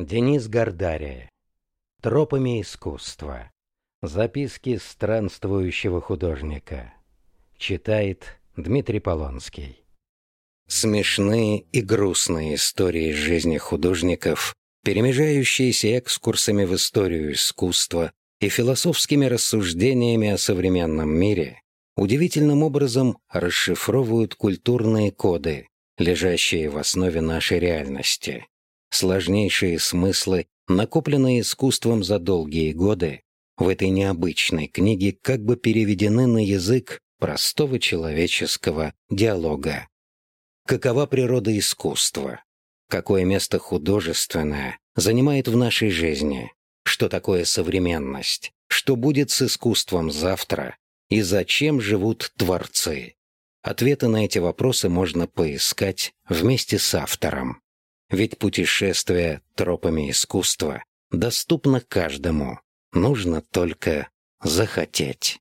Денис Гордария. Тропами искусства. Записки странствующего художника. Читает Дмитрий Полонский. Смешные и грустные истории жизни художников, перемежающиеся экскурсами в историю искусства и философскими рассуждениями о современном мире, удивительным образом расшифровывают культурные коды, лежащие в основе нашей реальности. Сложнейшие смыслы, накопленные искусством за долгие годы, в этой необычной книге как бы переведены на язык простого человеческого диалога. Какова природа искусства? Какое место художественное занимает в нашей жизни? Что такое современность? Что будет с искусством завтра? И зачем живут творцы? Ответы на эти вопросы можно поискать вместе с автором. Ведь путешествие тропами искусства доступно каждому. Нужно только захотеть.